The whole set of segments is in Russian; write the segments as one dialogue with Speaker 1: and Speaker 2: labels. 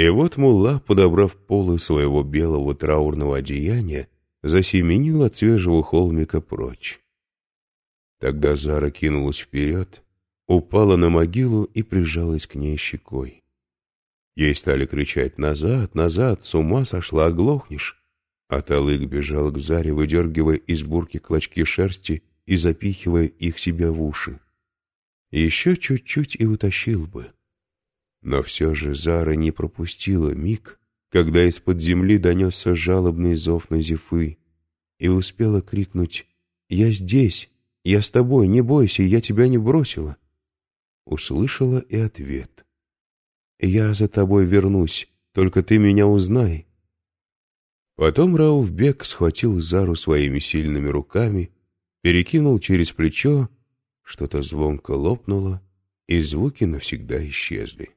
Speaker 1: И вот мулла, подобрав полы своего белого траурного одеяния, засеменил от свежего холмика прочь. Тогда Зара кинулась вперед, упала на могилу и прижалась к ней щекой. Ей стали кричать «Назад, назад! С ума сошла, оглохнешь!» А Талык бежал к Заре, выдергивая из бурки клочки шерсти и запихивая их себе в уши. Еще чуть-чуть и утащил бы. Но все же Зара не пропустила миг, когда из-под земли донесся жалобный зов на Зефы, и успела крикнуть «Я здесь! Я с тобой! Не бойся! Я тебя не бросила!» Услышала и ответ «Я за тобой вернусь, только ты меня узнай!» Потом Рауфбек схватил Зару своими сильными руками, перекинул через плечо, что-то звонко лопнуло, и звуки навсегда исчезли.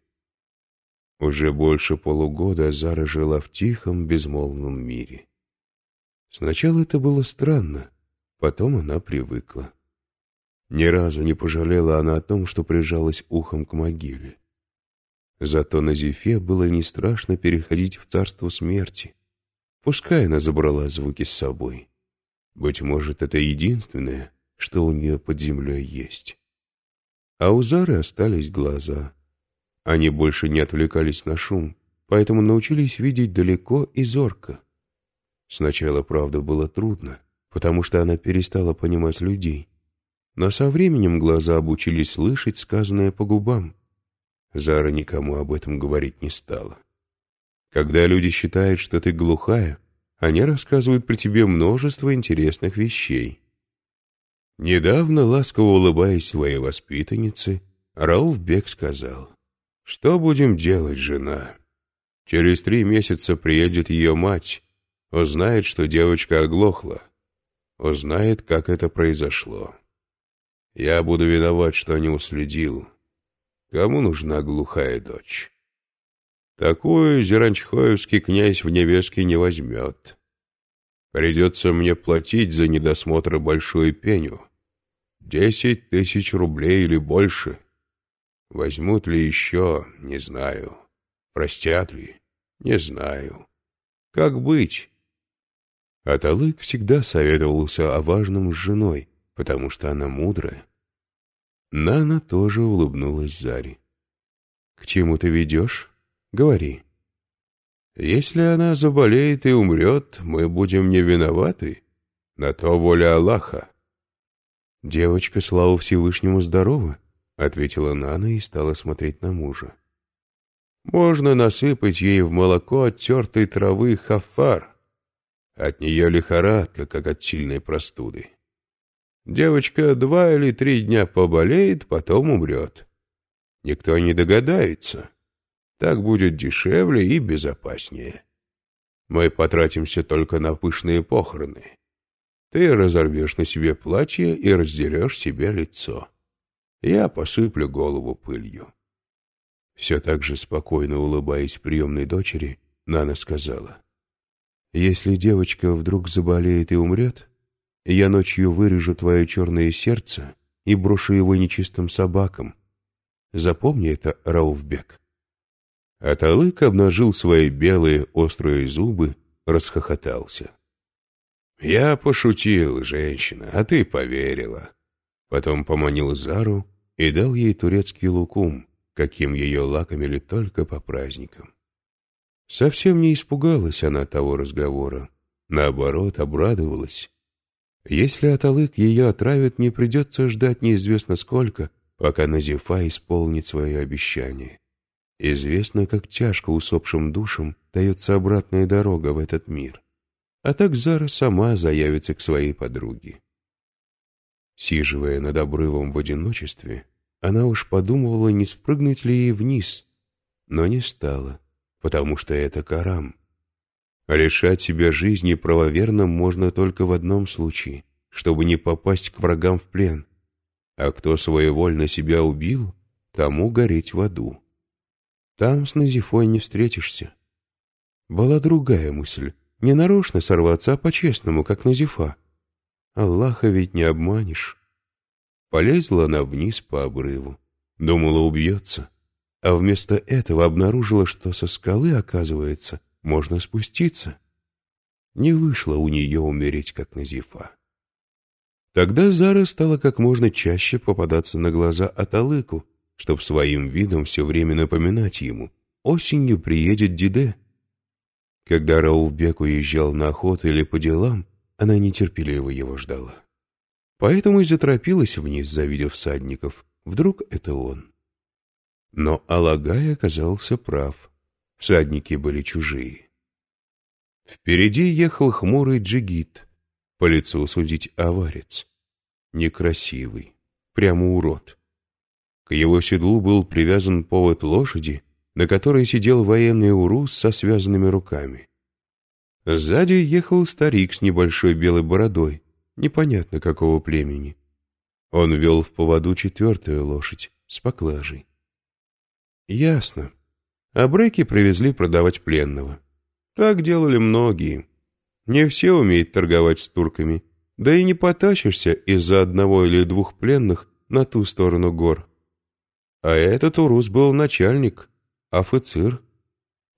Speaker 1: Уже больше полугода Зара жила в тихом, безмолвном мире. Сначала это было странно, потом она привыкла. Ни разу не пожалела она о том, что прижалась ухом к могиле. Зато на Зефе было не страшно переходить в царство смерти. Пускай она забрала звуки с собой. Быть может, это единственное, что у нее под землей есть. А у Зары остались глаза — они больше не отвлекались на шум, поэтому научились видеть далеко и зорко. Сначала, правда, было трудно, потому что она перестала понимать людей. Но со временем глаза обучились слышать сказанное по губам. Зара никому об этом говорить не стала. Когда люди считают, что ты глухая, они рассказывают про тебе множество интересных вещей. Недавно, ласково улыбаясь своей воспитаннице, Рауф сказал, что будем делать, жена? Через три месяца приедет ее мать, узнает, что девочка оглохла, узнает, как это произошло. Я буду виноват, что не уследил. Кому нужна глухая дочь? Такую Зеранчхоевский князь в невестке не возьмет. Придется мне платить за недосмотр большую пеню. Десять тысяч рублей или больше. Возьмут ли еще, не знаю. Простят ли, не знаю. Как быть? Аталык всегда советовался о важном с женой, потому что она мудрая. Нана тоже улыбнулась Заре. «К чему ты ведешь? Говори». «Если она заболеет и умрет, мы будем не виноваты. На то воля Аллаха». Девочка, слава Всевышнему, здорова, — ответила Нана и стала смотреть на мужа. «Можно насыпать ей в молоко оттертой травы хафар. От нее лихорадка, как от сильной простуды. Девочка два или три дня поболеет, потом умрет. Никто не догадается. Так будет дешевле и безопаснее. Мы потратимся только на пышные похороны. Ты разорвешь на себе платье и раздерешь себе лицо». Я посыплю голову пылью. Все так же спокойно улыбаясь приемной дочери, Нана сказала. «Если девочка вдруг заболеет и умрет, я ночью вырежу твое черное сердце и брошу его нечистым собакам. Запомни это, Рауфбек». Аталык обнажил свои белые острые зубы, расхохотался. «Я пошутил, женщина, а ты поверила». Потом поманил Зару и дал ей турецкий лукум, каким ее лакомили только по праздникам. Совсем не испугалась она того разговора, наоборот, обрадовалась. Если Аталык ее отравит, не придется ждать неизвестно сколько, пока Назифа исполнит свое обещание. Известно, как тяжко усопшим душам дается обратная дорога в этот мир. А так Зара сама заявится к своей подруге. Сиживая над обрывом в одиночестве, она уж подумывала, не спрыгнуть ли ей вниз, но не стала, потому что это карам. Решать себя жизни правоверно можно только в одном случае, чтобы не попасть к врагам в плен. А кто своевольно себя убил, тому гореть в аду. Там с Назифой не встретишься. Была другая мысль, не нарочно сорваться, а по-честному, как Назифа. Аллаха ведь не обманешь. Полезла она вниз по обрыву. Думала, убьется. а вместо этого обнаружила, что со скалы, оказывается, можно спуститься. Не вышло у нее умереть, как Назифа. Тогда Зара стала как можно чаще попадаться на глаза Аталыку, чтоб своим видом все время напоминать ему. Осенью приедет Диде. Когда Раувбек уезжал на охоту или по делам, она нетерпеливо его ждала. Поэтому и заторопилась вниз, завидев всадников. Вдруг это он. Но Алагай оказался прав. Всадники были чужие. Впереди ехал хмурый джигит, по лицу судить аварец. Некрасивый, прямо урод. К его седлу был привязан повод лошади, на которой сидел военный урус со связанными руками. Сзади ехал старик с небольшой белой бородой, непонятно какого племени. Он вел в поводу четвертую лошадь с поклажей. Ясно. А Бреки привезли продавать пленного. Так делали многие. Не все умеют торговать с турками, да и не потащишься из-за одного или двух пленных на ту сторону гор. А этот урус был начальник, офицер.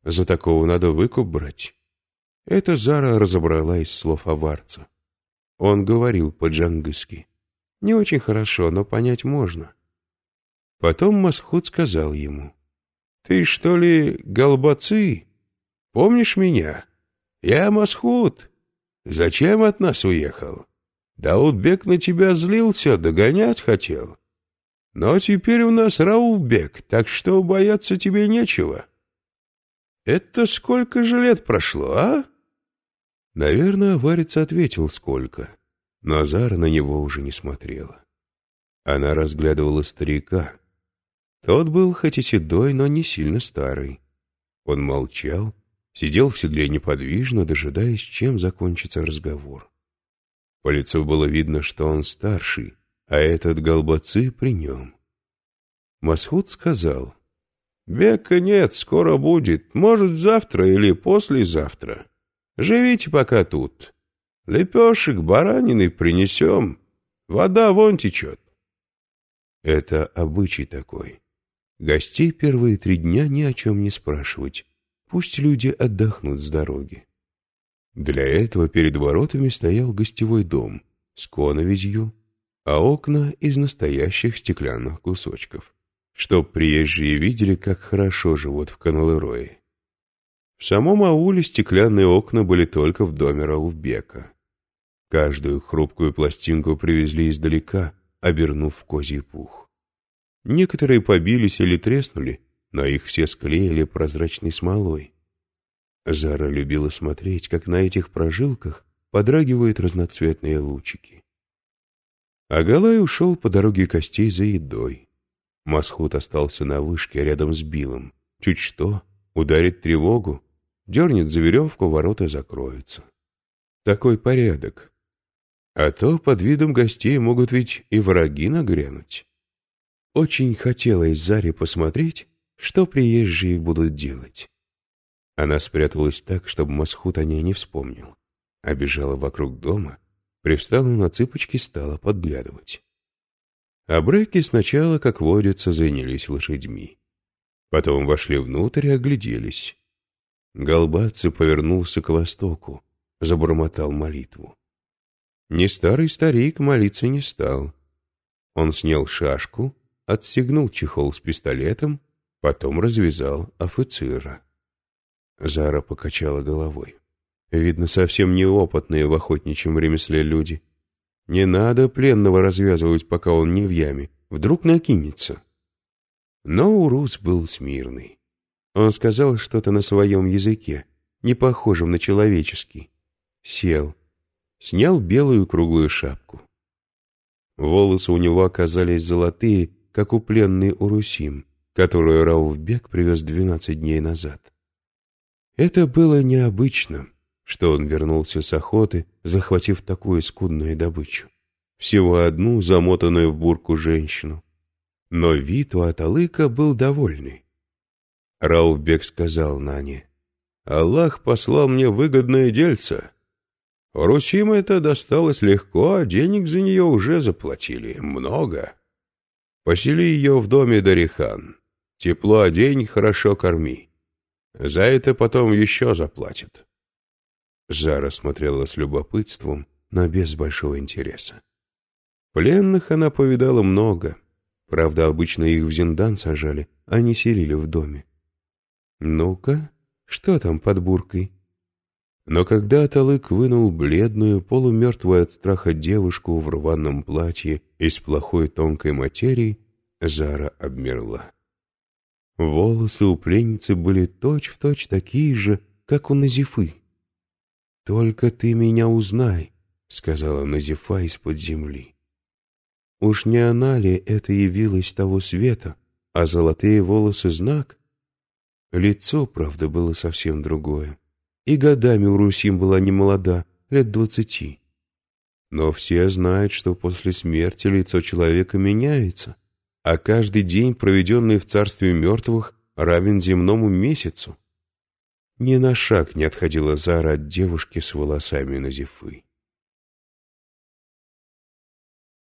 Speaker 1: За такого надо выкуп брать. Это Зара разобрала из слов аварца. Он говорил по-джангыски. Не очень хорошо, но понять можно. Потом Масхуд сказал ему. «Ты что ли Голбацы? Помнишь меня? Я Масхуд. Зачем от нас уехал? Даудбек на тебя злился, догонять хотел. Но теперь у нас Рауфбек, так что бояться тебе нечего. Это сколько же лет прошло, а?» Наверное, Варец ответил сколько. Назар на него уже не смотрела. Она разглядывала старика. Тот был хоть и седой, но не сильно старый. Он молчал, сидел в седле неподвижно, дожидаясь, чем закончится разговор. По лицу было видно, что он старший, а этот голбацы при нем. Масхуд сказал, «Бека нет, скоро будет, может, завтра или послезавтра». Живите пока тут. Лепешек, баранины принесем. Вода вон течет. Это обычай такой. Гостей первые три дня ни о чем не спрашивать. Пусть люди отдохнут с дороги. Для этого перед воротами стоял гостевой дом с коновизью, а окна из настоящих стеклянных кусочков, чтоб приезжие видели, как хорошо живут в Каналерое. В самом ауле стеклянные окна были только в доме Раувбека. Каждую хрупкую пластинку привезли издалека, обернув в козий пух. Некоторые побились или треснули, но их все склеили прозрачной смолой. Зара любила смотреть, как на этих прожилках подрагивают разноцветные лучики. Агалай ушел по дороге костей за едой. Масхут остался на вышке рядом с Билом. Чуть что, ударит тревогу, дернет за веревку, ворота закроются. Такой порядок. А то под видом гостей могут ведь и враги нагрянуть. Очень хотелось Заре посмотреть, что приезжие будут делать. Она спряталась так, чтобы Масхут о ней не вспомнил. Обежала вокруг дома, привстала на цыпочки, стала подглядывать. А бреки сначала, как водится, занялись лошадьми. Потом вошли внутрь и огляделись. Голбацы повернулся к востоку, забормотал молитву. Не старый старик молиться не стал. Он снял шашку, отстегнул чехол с пистолетом, потом развязал офицера. Зара покачала головой. Видно, совсем неопытные в охотничьем ремесле люди. Не надо пленного развязывать, пока он не в яме. Вдруг накинется. Но Урус был смирный. Он сказал что-то на своем языке, не похожем на человеческий. Сел. Снял белую круглую шапку. Волосы у него оказались золотые, как у пленной Урусим, которую Рауфбек привез двенадцать дней назад. Это было необычно, что он вернулся с охоты, захватив такую скудную добычу. Всего одну замотанную в бурку женщину. Но вид у Аталыка был довольный. Рауфбек сказал Нане, «Аллах послал мне выгодное дельце. Русим это досталось легко, а денег за нее уже заплатили. Много. Посели ее в доме Дарихан. Тепло одень, хорошо корми. За это потом еще заплатят. Зара смотрела с любопытством, но без большого интереса. Пленных она повидала много. Правда, обычно их в зиндан сажали, а не селили в доме. «Ну-ка, что там под буркой?» Но когда Талык вынул бледную, полумертвую от страха девушку в рваном платье из плохой тонкой материи, Зара обмерла. Волосы у пленницы были точь-в-точь точь такие же, как у Назифы. «Только ты меня узнай», — сказала Назифа из-под земли. Уж не она ли это явилась того света, а золотые волосы — знак? Лицо, правда, было совсем другое. И годами у Русим была не молода, лет двадцати. Но все знают, что после смерти лицо человека меняется, а каждый день, проведенный в царстве мертвых, равен земному месяцу. Ни на шаг не отходила Зара от девушки с волосами на зефы.